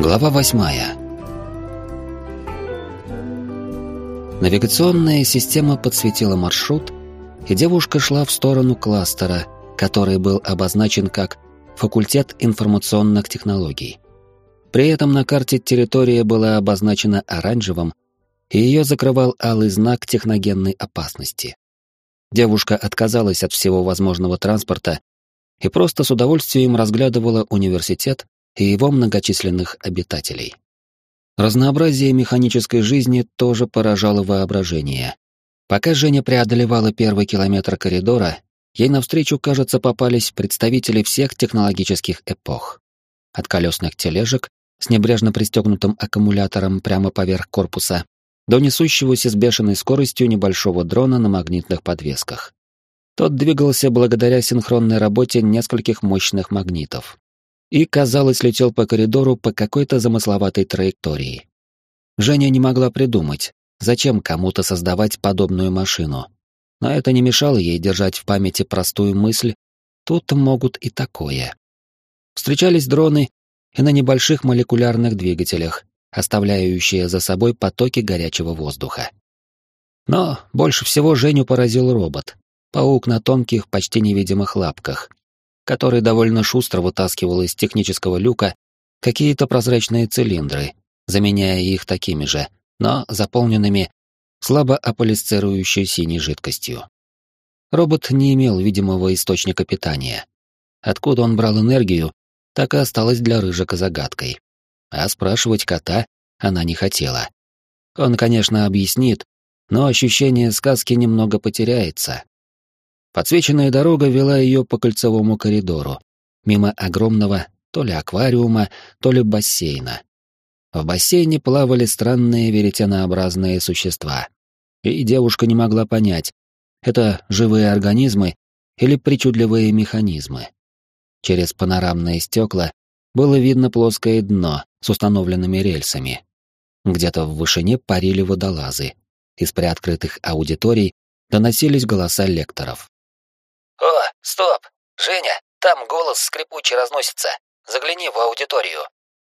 Глава восьмая. Навигационная система подсветила маршрут, и девушка шла в сторону кластера, который был обозначен как «Факультет информационных технологий». При этом на карте территория была обозначена оранжевым, и ее закрывал алый знак техногенной опасности. Девушка отказалась от всего возможного транспорта и просто с удовольствием разглядывала университет и его многочисленных обитателей. Разнообразие механической жизни тоже поражало воображение. Пока Женя преодолевала первый километр коридора, ей навстречу, кажется, попались представители всех технологических эпох. От колесных тележек с небрежно пристегнутым аккумулятором прямо поверх корпуса до несущегося с бешеной скоростью небольшого дрона на магнитных подвесках. Тот двигался благодаря синхронной работе нескольких мощных магнитов и, казалось, летел по коридору по какой-то замысловатой траектории. Женя не могла придумать, зачем кому-то создавать подобную машину. Но это не мешало ей держать в памяти простую мысль «тут могут и такое». Встречались дроны и на небольших молекулярных двигателях, оставляющие за собой потоки горячего воздуха. Но больше всего Женю поразил робот, паук на тонких, почти невидимых лапках, который довольно шустро вытаскивал из технического люка какие-то прозрачные цилиндры, заменяя их такими же, но заполненными слабо аполисцирующей синей жидкостью. Робот не имел видимого источника питания. Откуда он брал энергию, так и осталось для Рыжика загадкой. А спрашивать кота она не хотела. Он, конечно, объяснит, но ощущение сказки немного потеряется, Подсвеченная дорога вела ее по кольцевому коридору, мимо огромного то ли аквариума, то ли бассейна. В бассейне плавали странные веретенообразные существа. И девушка не могла понять, это живые организмы или причудливые механизмы. Через панорамные стекла было видно плоское дно с установленными рельсами. Где-то в вышине парили водолазы. Из приоткрытых аудиторий доносились голоса лекторов. «О, стоп! Женя, там голос скрипучий разносится. Загляни в аудиторию».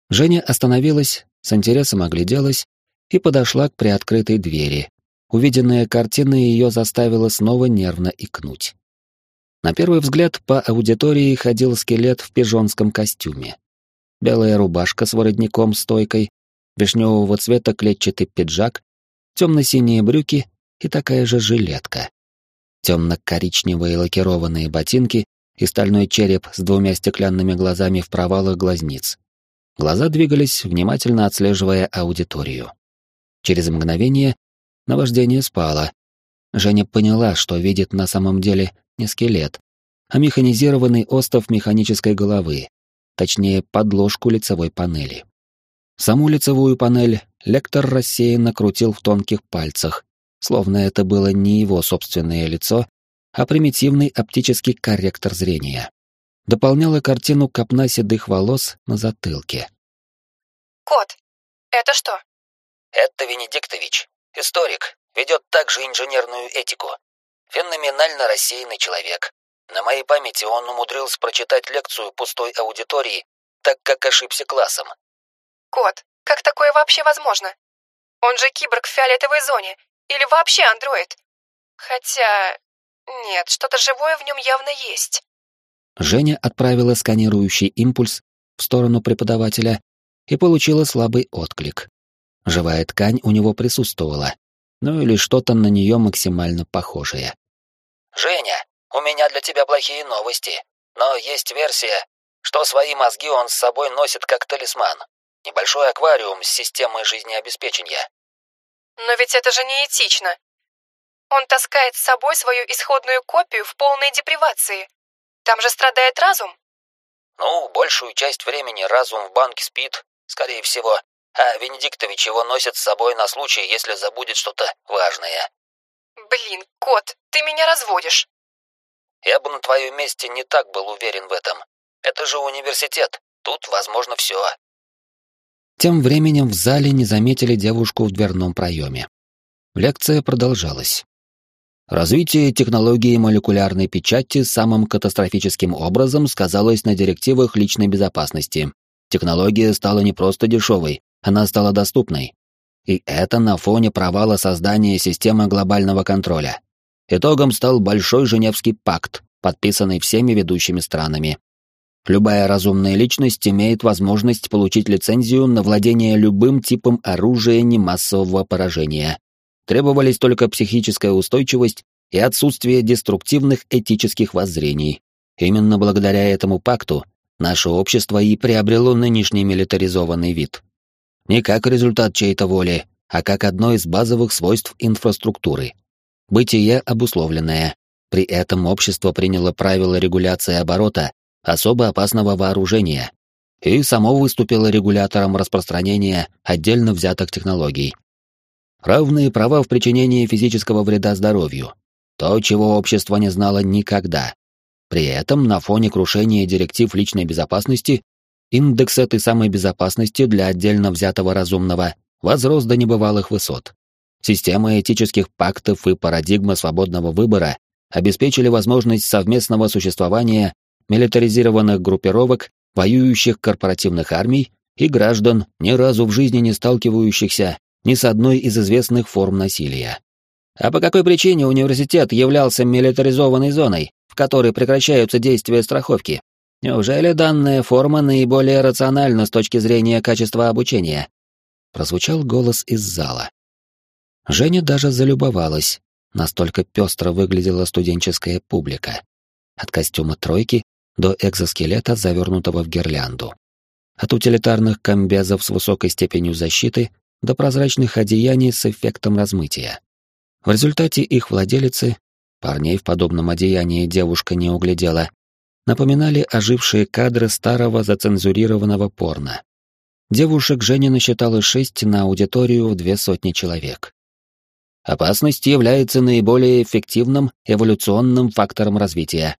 Женя остановилась, с интересом огляделась и подошла к приоткрытой двери. Увиденная картина ее заставила снова нервно икнуть. На первый взгляд по аудитории ходил скелет в пижонском костюме. Белая рубашка с воротником-стойкой, вишневого цвета клетчатый пиджак, темно-синие брюки и такая же жилетка темно-коричневые лакированные ботинки и стальной череп с двумя стеклянными глазами в провалах глазниц. Глаза двигались, внимательно отслеживая аудиторию. Через мгновение наваждение спало. Женя поняла, что видит на самом деле не скелет, а механизированный остов механической головы, точнее, подложку лицевой панели. Саму лицевую панель лектор рассеянно крутил в тонких пальцах, словно это было не его собственное лицо, а примитивный оптический корректор зрения. Дополняла картину копна седых волос на затылке. «Кот, это что?» «Это Венедиктович, историк, ведет также инженерную этику. Феноменально рассеянный человек. На моей памяти он умудрился прочитать лекцию пустой аудитории, так как ошибся классом». «Кот, как такое вообще возможно? Он же киборг в фиолетовой зоне или вообще андроид? Хотя... Нет, что-то живое в нем явно есть. Женя отправила сканирующий импульс в сторону преподавателя и получила слабый отклик. Живая ткань у него присутствовала, ну или что-то на нее максимально похожее. «Женя, у меня для тебя плохие новости, но есть версия, что свои мозги он с собой носит как талисман. Небольшой аквариум с системой жизнеобеспечения. Но ведь это же не этично. Он таскает с собой свою исходную копию в полной депривации. Там же страдает разум. Ну, большую часть времени разум в банке спит, скорее всего, а Венедиктович его носит с собой на случай, если забудет что-то важное. Блин, кот, ты меня разводишь. Я бы на твоем месте не так был уверен в этом. Это же университет, тут возможно все. Тем временем в зале не заметили девушку в дверном проеме. Лекция продолжалась. Развитие технологии молекулярной печати самым катастрофическим образом сказалось на директивах личной безопасности. Технология стала не просто дешевой, она стала доступной. И это на фоне провала создания системы глобального контроля. Итогом стал Большой Женевский пакт, подписанный всеми ведущими странами. Любая разумная личность имеет возможность получить лицензию на владение любым типом оружия немассового поражения. Требовались только психическая устойчивость и отсутствие деструктивных этических воззрений. Именно благодаря этому пакту наше общество и приобрело нынешний милитаризованный вид. Не как результат чьей-то воли, а как одно из базовых свойств инфраструктуры. Бытие обусловленное. При этом общество приняло правила регуляции оборота особо опасного вооружения и само выступило регулятором распространения отдельно взятых технологий. Равные права в причинении физического вреда здоровью. То, чего общество не знало никогда. При этом на фоне крушения директив личной безопасности индекс этой самой безопасности для отдельно взятого разумного возрос до небывалых высот. Система этических пактов и парадигма свободного выбора обеспечили возможность совместного существования милитаризированных группировок, воюющих корпоративных армий и граждан, ни разу в жизни не сталкивающихся ни с одной из известных форм насилия. А по какой причине университет являлся милитаризованной зоной? в которой прекращаются действия страховки. Неужели данная форма наиболее рациональна с точки зрения качества обучения? Прозвучал голос из зала. Женя даже залюбовалась, настолько пестро выглядела студенческая публика. От костюма тройки до экзоскелета, завернутого в гирлянду. От утилитарных комбезов с высокой степенью защиты до прозрачных одеяний с эффектом размытия. В результате их владелицы парней в подобном одеянии девушка не углядела, напоминали ожившие кадры старого зацензурированного порно. Девушек Женя насчитала шесть на аудиторию в две сотни человек. Опасность является наиболее эффективным эволюционным фактором развития.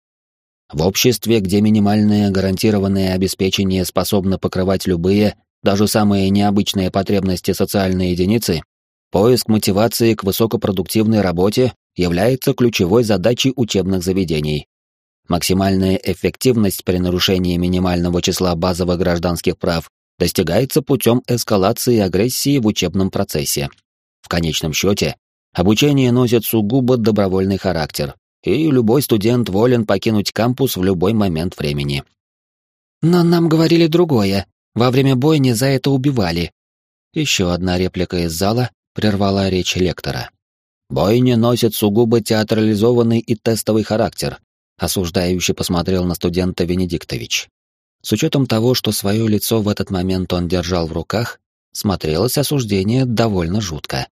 В обществе, где минимальное гарантированное обеспечение способно покрывать любые, даже самые необычные потребности социальной единицы, поиск мотивации к высокопродуктивной работе является ключевой задачей учебных заведений. Максимальная эффективность при нарушении минимального числа базовых гражданских прав достигается путем эскалации агрессии в учебном процессе. В конечном счете, обучение носит сугубо добровольный характер, и любой студент волен покинуть кампус в любой момент времени. «Но нам говорили другое. Во время бойни за это убивали». Еще одна реплика из зала прервала речь лектора. Бойня носит сугубо театрализованный и тестовый характер, осуждающий посмотрел на студента Венедиктович. С учетом того, что свое лицо в этот момент он держал в руках, смотрелось осуждение довольно жутко.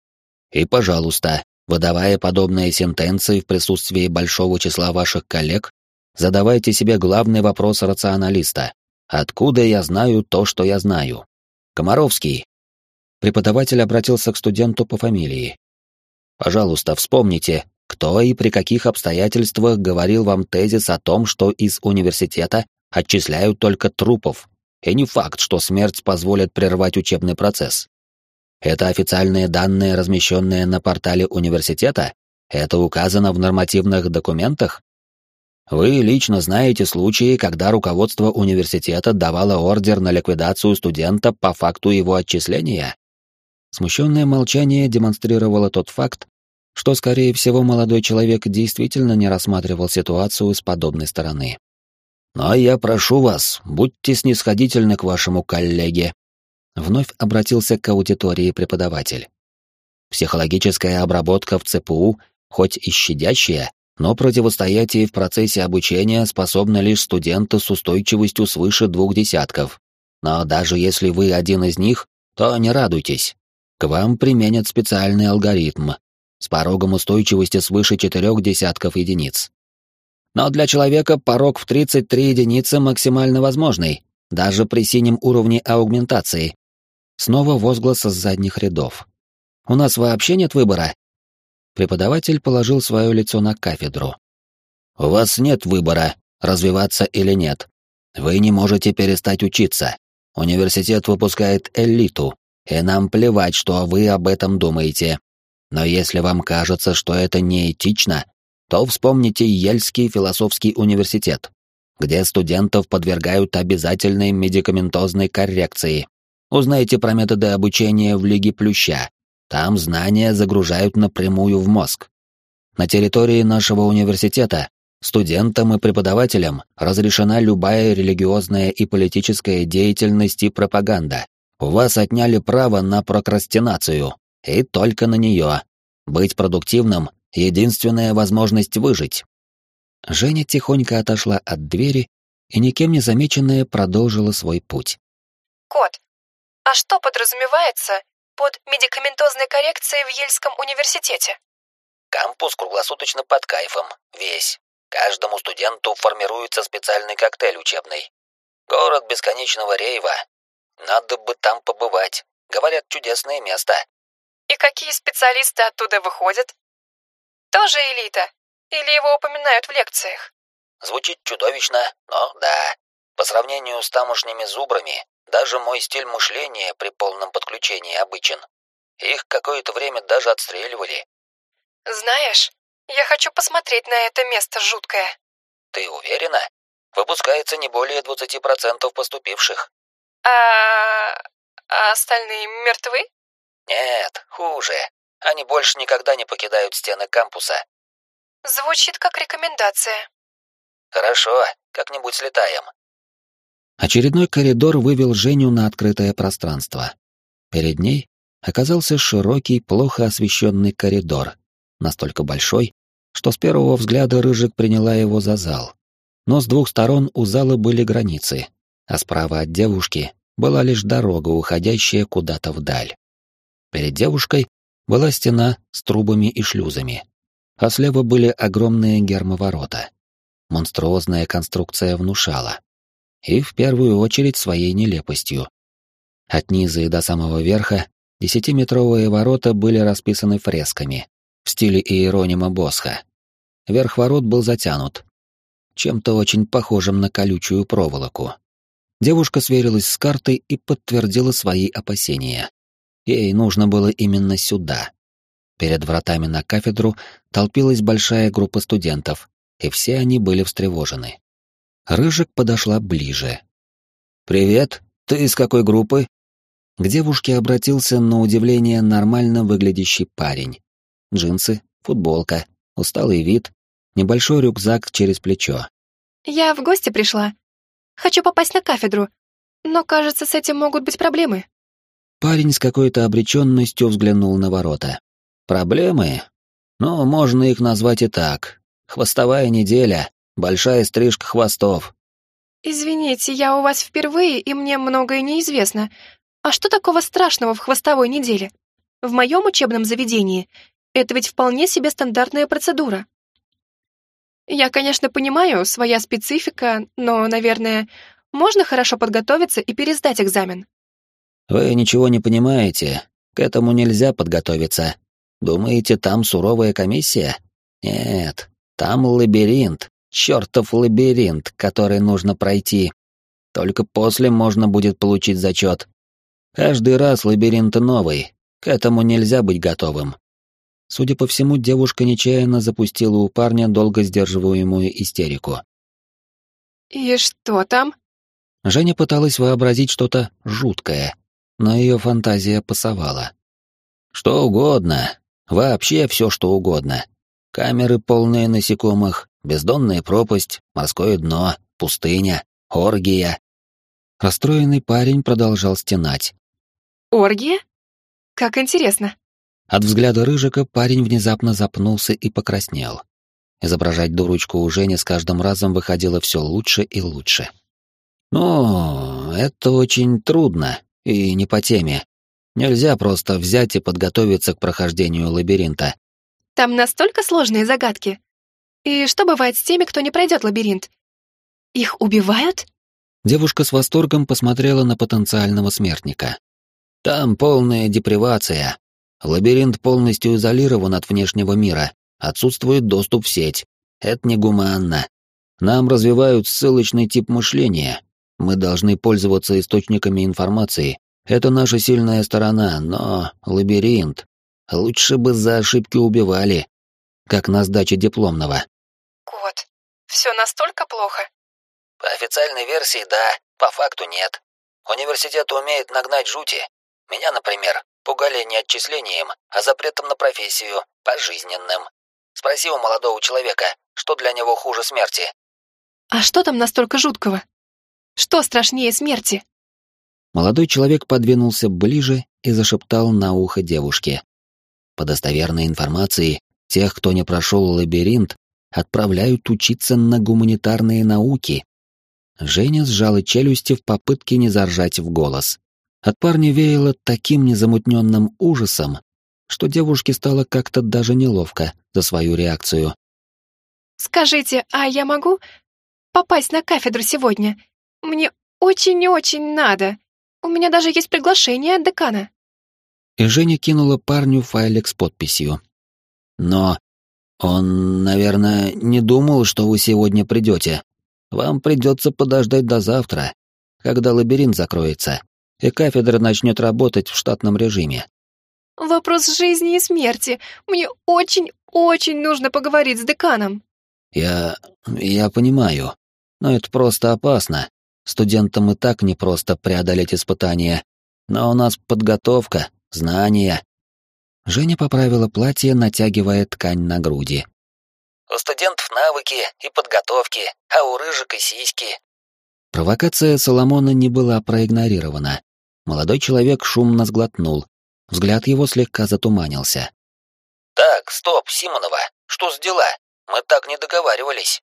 И, пожалуйста, выдавая подобные сентенции в присутствии большого числа ваших коллег, задавайте себе главный вопрос рационалиста. Откуда я знаю то, что я знаю? Комаровский. Преподаватель обратился к студенту по фамилии. Пожалуйста, вспомните, кто и при каких обстоятельствах говорил вам тезис о том, что из университета отчисляют только трупов, и не факт, что смерть позволит прервать учебный процесс. Это официальные данные, размещенные на портале университета? Это указано в нормативных документах? Вы лично знаете случаи, когда руководство университета давало ордер на ликвидацию студента по факту его отчисления? Смущенное молчание демонстрировало тот факт, что, скорее всего, молодой человек действительно не рассматривал ситуацию с подобной стороны. «Но я прошу вас, будьте снисходительны к вашему коллеге», — вновь обратился к аудитории преподаватель. «Психологическая обработка в ЦПУ, хоть и щадящая, но противостоять ей в процессе обучения способны лишь студенты с устойчивостью свыше двух десятков. Но даже если вы один из них, то не радуйтесь. К вам применят специальный алгоритм с порогом устойчивости свыше четырех десятков единиц. Но для человека порог в 33 единицы максимально возможный, даже при синем уровне аугментации. Снова возглас с задних рядов. «У нас вообще нет выбора?» Преподаватель положил свое лицо на кафедру. «У вас нет выбора, развиваться или нет. Вы не можете перестать учиться. Университет выпускает элиту, и нам плевать, что вы об этом думаете. Но если вам кажется, что это неэтично, то вспомните Ельский философский университет. где студентов подвергают обязательной медикаментозной коррекции. Узнайте про методы обучения в Лиге Плюща. Там знания загружают напрямую в мозг. На территории нашего университета студентам и преподавателям разрешена любая религиозная и политическая деятельность и пропаганда. У вас отняли право на прокрастинацию, и только на нее. Быть продуктивным — единственная возможность выжить. Женя тихонько отошла от двери и, никем не замеченная, продолжила свой путь. Кот, а что подразумевается под медикаментозной коррекцией в Ельском университете? Кампус круглосуточно под кайфом, весь. Каждому студенту формируется специальный коктейль учебный. Город бесконечного рейва. Надо бы там побывать. Говорят, чудесное место. И какие специалисты оттуда выходят? Тоже элита? Или его упоминают в лекциях? Звучит чудовищно, но да. По сравнению с тамошними зубрами, даже мой стиль мышления при полном подключении обычен. Их какое-то время даже отстреливали. Знаешь, я хочу посмотреть на это место жуткое. Ты уверена? Выпускается не более 20% поступивших. А... а остальные мертвы? Нет, хуже. Они больше никогда не покидают стены кампуса. Звучит как рекомендация. Хорошо, как-нибудь слетаем. Очередной коридор вывел Женю на открытое пространство. Перед ней оказался широкий, плохо освещенный коридор, настолько большой, что с первого взгляда Рыжик приняла его за зал. Но с двух сторон у зала были границы, а справа от девушки была лишь дорога, уходящая куда-то вдаль. Перед девушкой была стена с трубами и шлюзами, а слева были огромные гермоворота. Монструозная конструкция внушала. И в первую очередь своей нелепостью. От низа и до самого верха десятиметровые ворота были расписаны фресками в стиле Иеронима Босха. Верх ворот был затянут, чем-то очень похожим на колючую проволоку. Девушка сверилась с картой и подтвердила свои опасения. Ей нужно было именно сюда. Перед вратами на кафедру толпилась большая группа студентов, и все они были встревожены. Рыжик подошла ближе. «Привет, ты из какой группы?» К девушке обратился на удивление нормально выглядящий парень. Джинсы, футболка, усталый вид, небольшой рюкзак через плечо. «Я в гости пришла. Хочу попасть на кафедру, но, кажется, с этим могут быть проблемы». Парень с какой-то обреченностью взглянул на ворота. Проблемы? Ну, можно их назвать и так. Хвостовая неделя, большая стрижка хвостов. Извините, я у вас впервые, и мне многое неизвестно. А что такого страшного в хвостовой неделе? В моем учебном заведении это ведь вполне себе стандартная процедура. Я, конечно, понимаю, своя специфика, но, наверное, можно хорошо подготовиться и пересдать экзамен. Вы ничего не понимаете. К этому нельзя подготовиться. Думаете, там суровая комиссия? Нет, там лабиринт, чертов лабиринт, который нужно пройти. Только после можно будет получить зачет. Каждый раз лабиринт новый, к этому нельзя быть готовым. Судя по всему, девушка нечаянно запустила у парня долго сдерживаемую истерику. «И что там?» Женя пыталась вообразить что-то жуткое, но ее фантазия пасовала. «Что угодно, Вообще все, что угодно. Камеры, полные насекомых, бездонная пропасть, морское дно, пустыня, оргия. Расстроенный парень продолжал стенать. «Оргия? Как интересно!» От взгляда Рыжика парень внезапно запнулся и покраснел. Изображать дурочку у Жени с каждым разом выходило все лучше и лучше. «Ну, это очень трудно и не по теме. Нельзя просто взять и подготовиться к прохождению лабиринта. Там настолько сложные загадки. И что бывает с теми, кто не пройдет лабиринт? Их убивают? Девушка с восторгом посмотрела на потенциального смертника. Там полная депривация. Лабиринт полностью изолирован от внешнего мира. Отсутствует доступ в сеть. Это негуманно. Нам развивают ссылочный тип мышления. Мы должны пользоваться источниками информации, это наша сильная сторона, но лабиринт. Лучше бы за ошибки убивали, как на сдаче дипломного. Кот, все настолько плохо? По официальной версии да, по факту нет. Университет умеет нагнать жути. Меня, например, пугали не отчислением, а запретом на профессию, пожизненным. Спроси у молодого человека, что для него хуже смерти. А что там настолько жуткого? Что страшнее смерти? Молодой человек подвинулся ближе и зашептал на ухо девушке. По достоверной информации, тех, кто не прошел лабиринт, отправляют учиться на гуманитарные науки. Женя сжала челюсти в попытке не заржать в голос. От парня веяло таким незамутненным ужасом, что девушке стало как-то даже неловко за свою реакцию. «Скажите, а я могу попасть на кафедру сегодня? Мне очень-очень надо. У меня даже есть приглашение от декана». И Женя кинула парню файлик с подписью. «Но он, наверное, не думал, что вы сегодня придете. Вам придется подождать до завтра, когда лабиринт закроется, и кафедра начнет работать в штатном режиме. Вопрос жизни и смерти. Мне очень-очень нужно поговорить с деканом. Я... я понимаю. Но это просто опасно. Студентам и так непросто преодолеть испытания. Но у нас подготовка, знания. Женя поправила платье, натягивая ткань на груди. У студентов навыки и подготовки, а у рыжик и сиськи. Провокация Соломона не была проигнорирована. Молодой человек шумно сглотнул. Взгляд его слегка затуманился. «Так, стоп, Симонова, что с дела? Мы так не договаривались».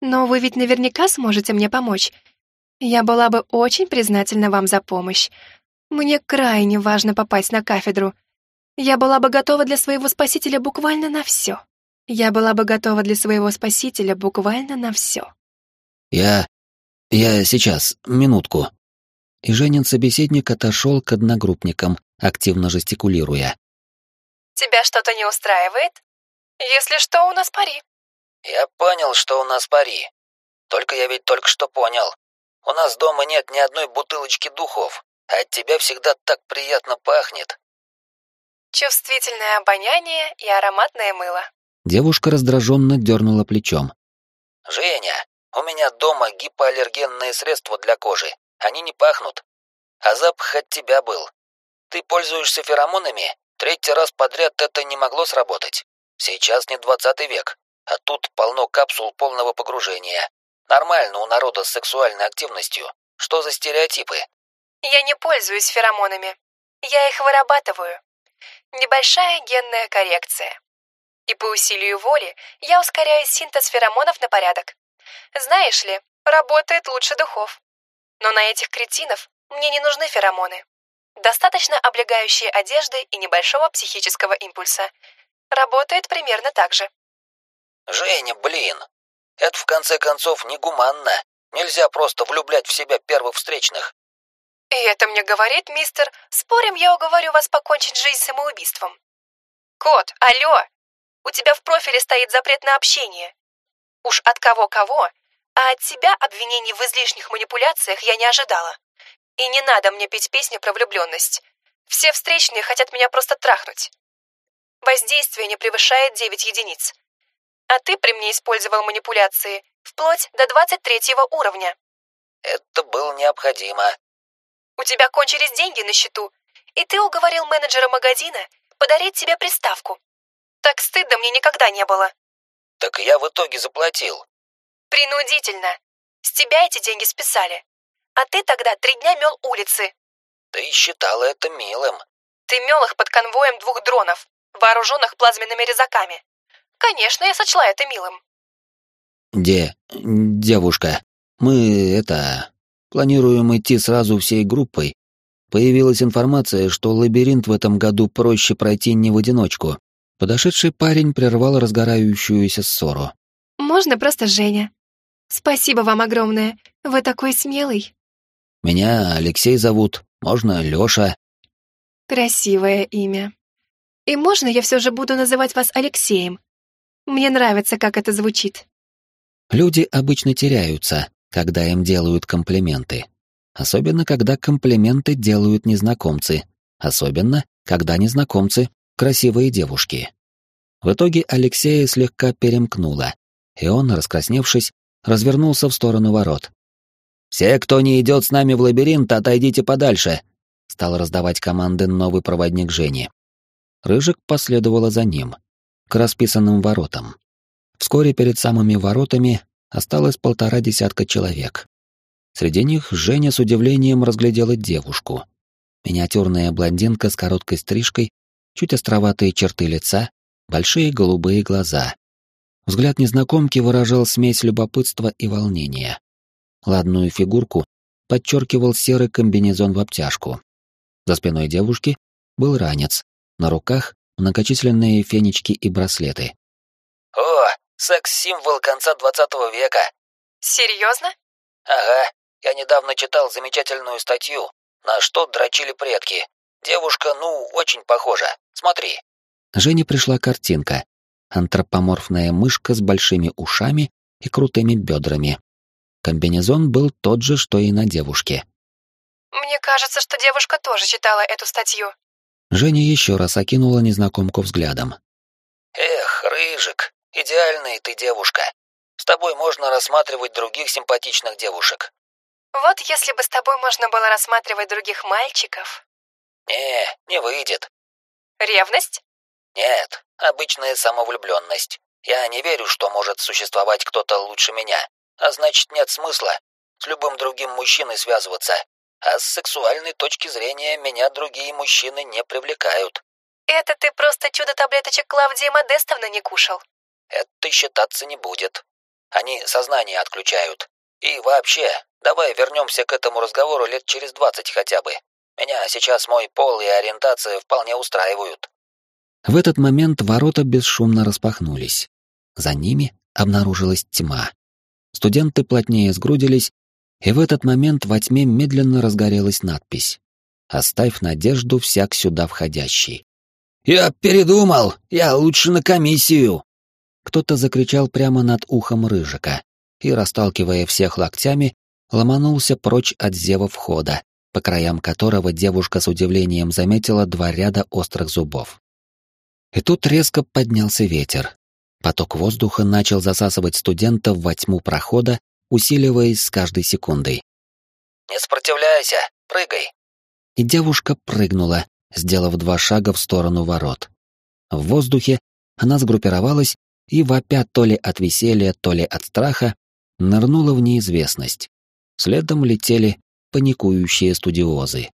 «Но вы ведь наверняка сможете мне помочь. Я была бы очень признательна вам за помощь. Мне крайне важно попасть на кафедру. Я была бы готова для своего спасителя буквально на все. Я была бы готова для своего спасителя буквально на все. Я... я сейчас, минутку. И Женин собеседник отошел к одногруппникам, активно жестикулируя. Тебя что-то не устраивает? Если что, у нас пари. Я понял, что у нас пари. Только я ведь только что понял. У нас дома нет ни одной бутылочки духов, а от тебя всегда так приятно пахнет. Чувствительное обоняние и ароматное мыло. Девушка раздраженно дернула плечом. «Женя, у меня дома гипоаллергенные средства для кожи. Они не пахнут. А запах от тебя был. Ты пользуешься феромонами? Третий раз подряд это не могло сработать. Сейчас не двадцатый век, а тут полно капсул полного погружения. Нормально у народа с сексуальной активностью. Что за стереотипы? Я не пользуюсь феромонами. Я их вырабатываю. Небольшая генная коррекция. И по усилию воли я ускоряю синтез феромонов на порядок. Знаешь ли, работает лучше духов. Но на этих кретинов мне не нужны феромоны. Достаточно облегающей одежды и небольшого психического импульса. Работает примерно так же. Женя, блин, это в конце концов негуманно. Нельзя просто влюблять в себя первых встречных. И это мне говорит мистер, спорим, я уговорю вас покончить жизнь самоубийством. Кот, алло, у тебя в профиле стоит запрет на общение. Уж от кого-кого, а от тебя обвинений в излишних манипуляциях я не ожидала. И не надо мне петь песни про влюбленность. Все встречные хотят меня просто трахнуть. Воздействие не превышает 9 единиц. А ты при мне использовал манипуляции вплоть до 23 уровня. Это было необходимо. У тебя кончились деньги на счету, и ты уговорил менеджера магазина подарить тебе приставку. Так стыдно мне никогда не было. Так я в итоге заплатил. Принудительно. С тебя эти деньги списали. А ты тогда три дня мел улицы. Ты считала это милым. Ты мел их под конвоем двух дронов, вооруженных плазменными резаками. Конечно, я сочла это милым. Де... девушка, мы, это... планируем идти сразу всей группой. Появилась информация, что лабиринт в этом году проще пройти не в одиночку. Подошедший парень прервал разгорающуюся ссору. «Можно просто Женя. Спасибо вам огромное. Вы такой смелый». «Меня Алексей зовут. Можно Лёша». «Красивое имя. И можно я все же буду называть вас Алексеем? Мне нравится, как это звучит». Люди обычно теряются, когда им делают комплименты. Особенно, когда комплименты делают незнакомцы. Особенно, когда незнакомцы красивые девушки. В итоге Алексея слегка перемкнуло, и он, раскрасневшись, развернулся в сторону ворот. «Все, кто не идет с нами в лабиринт, отойдите подальше!» Стал раздавать команды новый проводник Жени. Рыжик последовала за ним, к расписанным воротам. Вскоре перед самыми воротами осталось полтора десятка человек. Среди них Женя с удивлением разглядела девушку. Миниатюрная блондинка с короткой стрижкой, чуть островатые черты лица, большие голубые глаза. Взгляд незнакомки выражал смесь любопытства и волнения. Ладную фигурку подчеркивал серый комбинезон в обтяжку. За спиной девушки был ранец, на руках многочисленные фенечки и браслеты. «О, секс-символ конца двадцатого века!» Серьезно? «Ага, я недавно читал замечательную статью, на что дрочили предки. Девушка, ну, очень похожа. Смотри». Жене пришла картинка. Антропоморфная мышка с большими ушами и крутыми бедрами, Комбинезон был тот же, что и на девушке. Мне кажется, что девушка тоже читала эту статью. Женя еще раз окинула незнакомку взглядом. Эх, Рыжик, идеальная ты девушка. С тобой можно рассматривать других симпатичных девушек. Вот если бы с тобой можно было рассматривать других мальчиков. Не, не выйдет. Ревность? Нет, обычная самовлюбленность. Я не верю, что может существовать кто-то лучше меня. А значит, нет смысла с любым другим мужчиной связываться. А с сексуальной точки зрения меня другие мужчины не привлекают. Это ты просто чудо таблеточек Клавдии Модестовны не кушал. Это считаться не будет. Они сознание отключают. И вообще, давай вернемся к этому разговору лет через двадцать хотя бы. Меня сейчас мой пол и ориентация вполне устраивают. В этот момент ворота бесшумно распахнулись. За ними обнаружилась тьма. Студенты плотнее сгрудились, и в этот момент во тьме медленно разгорелась надпись «Оставь надежду всяк сюда входящий». «Я передумал! Я лучше на комиссию!» Кто-то закричал прямо над ухом Рыжика и, расталкивая всех локтями, ломанулся прочь от зева входа, по краям которого девушка с удивлением заметила два ряда острых зубов. И тут резко поднялся ветер, Поток воздуха начал засасывать студентов во тьму прохода, усиливаясь с каждой секундой. «Не сопротивляйся, прыгай!» И девушка прыгнула, сделав два шага в сторону ворот. В воздухе она сгруппировалась и, вопя то ли от веселья, то ли от страха, нырнула в неизвестность. Следом летели паникующие студиозы.